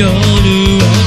夜は